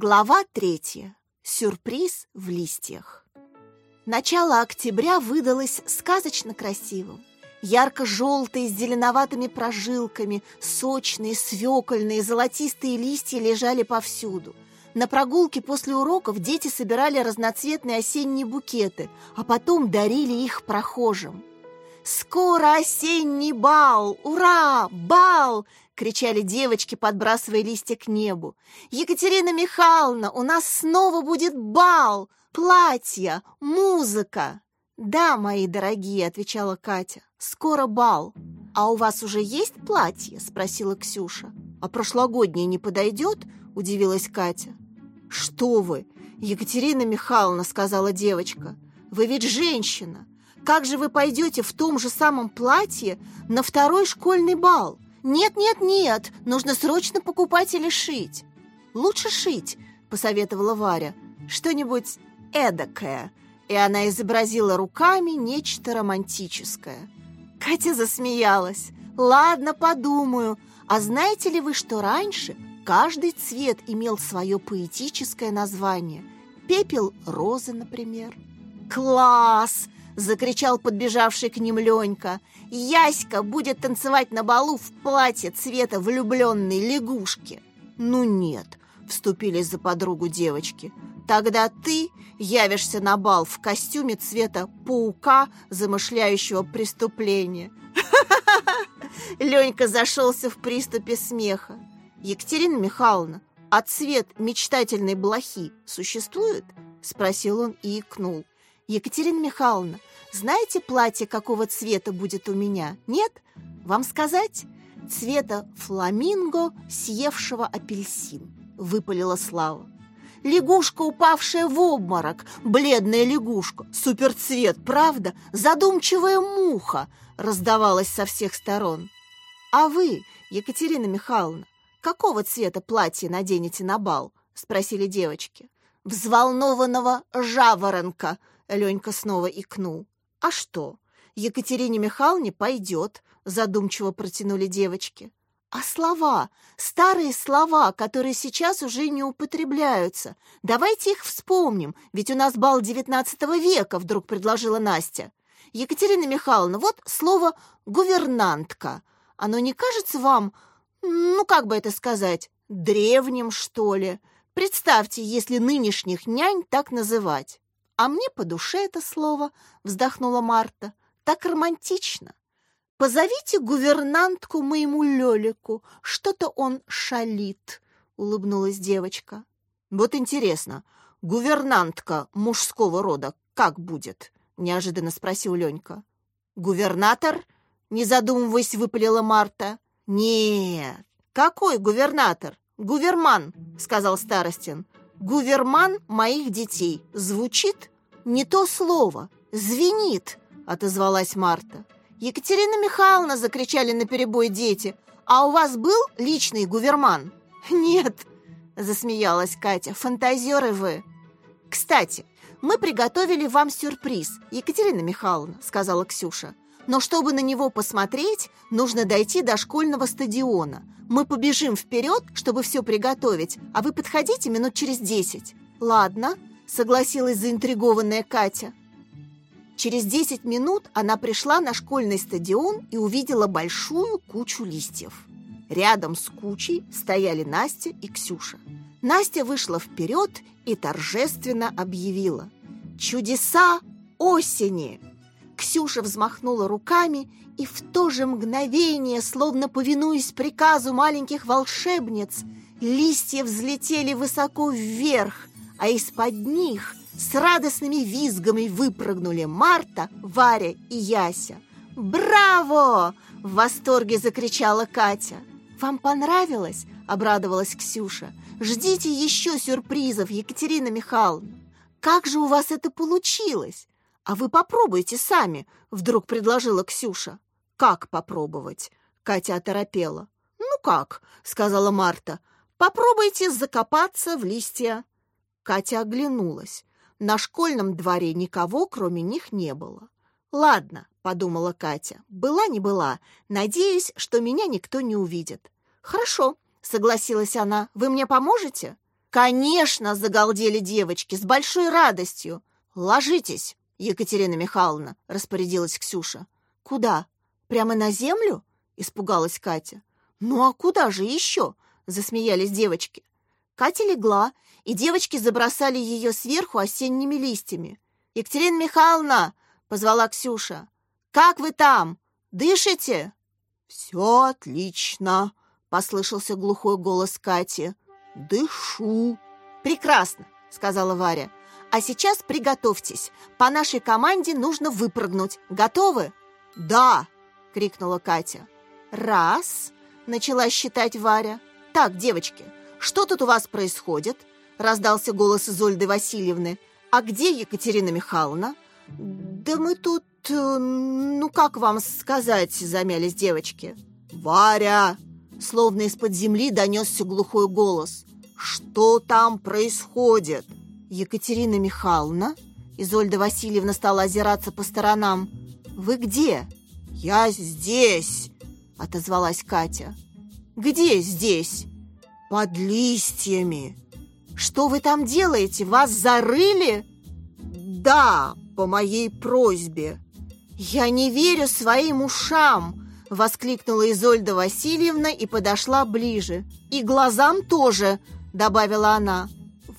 Глава третья. Сюрприз в листьях. Начало октября выдалось сказочно красивым. Ярко-желтые с зеленоватыми прожилками, сочные, свекольные, золотистые листья лежали повсюду. На прогулке после уроков дети собирали разноцветные осенние букеты, а потом дарили их прохожим. «Скоро осенний бал! Ура! Бал!» Кричали девочки, подбрасывая листья к небу. «Екатерина Михайловна, у нас снова будет бал! Платья! Музыка!» «Да, мои дорогие», — отвечала Катя, — «скоро бал». «А у вас уже есть платье?» — спросила Ксюша. «А прошлогоднее не подойдет?» — удивилась Катя. «Что вы, Екатерина Михайловна», — сказала девочка, — «вы ведь женщина. Как же вы пойдете в том же самом платье на второй школьный бал? «Нет-нет-нет, нужно срочно покупать или шить». «Лучше шить», — посоветовала Варя. «Что-нибудь эдакое». И она изобразила руками нечто романтическое. Катя засмеялась. «Ладно, подумаю. А знаете ли вы, что раньше каждый цвет имел свое поэтическое название? Пепел розы, например». «Класс!» Закричал подбежавший к ним Ленька. «Яська будет танцевать на балу в платье цвета влюбленной лягушки!» «Ну нет», — вступились за подругу девочки. «Тогда ты явишься на бал в костюме цвета паука, замышляющего преступление». Ленька зашелся в приступе смеха. «Екатерина Михайловна, а цвет мечтательной блохи существует?» — спросил он и икнул. «Екатерина Михайловна, знаете платье, какого цвета будет у меня? Нет? Вам сказать? Цвета фламинго, съевшего апельсин», — выпалила Слава. «Лягушка, упавшая в обморок, бледная лягушка, суперцвет, правда? Задумчивая муха!» — раздавалась со всех сторон. «А вы, Екатерина Михайловна, какого цвета платье наденете на бал?» — спросили девочки. «Взволнованного жаворонка!» Ленька снова икнул. «А что? Екатерине Михайловне пойдет», — задумчиво протянули девочки. «А слова, старые слова, которые сейчас уже не употребляются. Давайте их вспомним, ведь у нас бал девятнадцатого века», — вдруг предложила Настя. «Екатерина Михайловна, вот слово «гувернантка». Оно не кажется вам, ну, как бы это сказать, древним, что ли? Представьте, если нынешних нянь так называть. «А мне по душе это слово», — вздохнула Марта. «Так романтично. Позовите гувернантку моему Лёлику, что-то он шалит», — улыбнулась девочка. «Вот интересно, гувернантка мужского рода как будет?» — неожиданно спросил Ленька. «Гувернатор?» — не задумываясь, выпалила Марта. «Нет, какой гувернатор? Гуверман», — сказал Старостин. «Гуверман моих детей» звучит не то слово, звенит, отозвалась Марта. Екатерина Михайловна, закричали наперебой дети, а у вас был личный гуверман? Нет, засмеялась Катя, фантазеры вы. Кстати, мы приготовили вам сюрприз, Екатерина Михайловна, сказала Ксюша. Но чтобы на него посмотреть, нужно дойти до школьного стадиона. Мы побежим вперед, чтобы все приготовить, а вы подходите минут через десять. Ладно, согласилась заинтригованная Катя. Через десять минут она пришла на школьный стадион и увидела большую кучу листьев. Рядом с кучей стояли Настя и Ксюша. Настя вышла вперед и торжественно объявила «Чудеса осени!» Ксюша взмахнула руками, и в то же мгновение, словно повинуясь приказу маленьких волшебниц, листья взлетели высоко вверх, а из-под них с радостными визгами выпрыгнули Марта, Варя и Яся. «Браво!» – в восторге закричала Катя. «Вам понравилось?» – обрадовалась Ксюша. «Ждите еще сюрпризов, Екатерина Михайловна. Как же у вас это получилось?» «А вы попробуйте сами», — вдруг предложила Ксюша. «Как попробовать?» — Катя оторопела. «Ну как?» — сказала Марта. «Попробуйте закопаться в листья». Катя оглянулась. На школьном дворе никого, кроме них, не было. «Ладно», — подумала Катя, — «была не была. Надеюсь, что меня никто не увидит». «Хорошо», — согласилась она. «Вы мне поможете?» Конечно, загалдели девочки с большой радостью. Ложитесь, Екатерина Михайловна, распорядилась Ксюша. Куда? Прямо на землю? Испугалась Катя. Ну а куда же еще? Засмеялись девочки. Катя легла, и девочки забросали ее сверху осенними листьями. «Екатерина Михайловна!» — позвала Ксюша. «Как вы там? Дышите?» «Все отлично!» — послышался глухой голос Кати. «Дышу!» «Прекрасно!» — сказала Варя. «А сейчас приготовьтесь. По нашей команде нужно выпрыгнуть. Готовы?» «Да!» — крикнула Катя. «Раз!» — начала считать Варя. «Так, девочки, что тут у вас происходит?» — раздался голос Изольды Васильевны. «А где Екатерина Михайловна?» «Да мы тут... Э, ну, как вам сказать?» — замялись девочки. «Варя!» — словно из-под земли донесся глухой голос. «Что там происходит?» «Екатерина Михайловна?» Изольда Васильевна стала озираться по сторонам. «Вы где?» «Я здесь!» — отозвалась Катя. «Где здесь?» «Под листьями!» «Что вы там делаете? Вас зарыли?» «Да, по моей просьбе». «Я не верю своим ушам!» — воскликнула Изольда Васильевна и подошла ближе. «И глазам тоже!» — добавила она.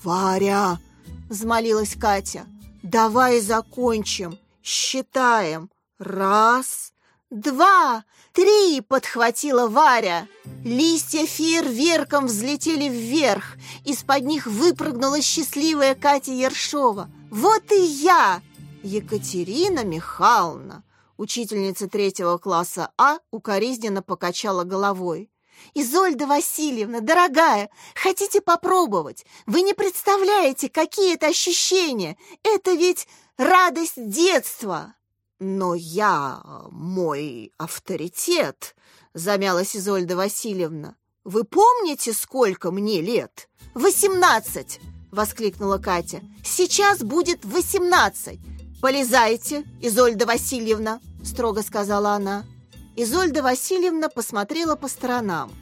«Варя!» — взмолилась Катя. «Давай закончим. Считаем. Раз, два, три!» — подхватила Варя. Листья фейерверком взлетели вверх. Из-под них выпрыгнула счастливая Катя Ершова. «Вот и я!» Екатерина Михайловна, учительница третьего класса А, укоризненно покачала головой. «Изольда Васильевна, дорогая, хотите попробовать? Вы не представляете, какие это ощущения! Это ведь радость детства!» «Но я мой авторитет», — замялась Изольда Васильевна. «Вы помните, сколько мне лет?» «Восемнадцать!» — воскликнула Катя. «Сейчас будет восемнадцать! Полезайте, Изольда Васильевна!» — строго сказала она. Изольда Васильевна посмотрела по сторонам.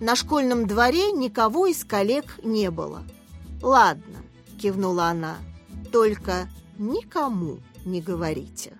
На школьном дворе никого из коллег не было. «Ладно», — кивнула она, — «только никому не говорите».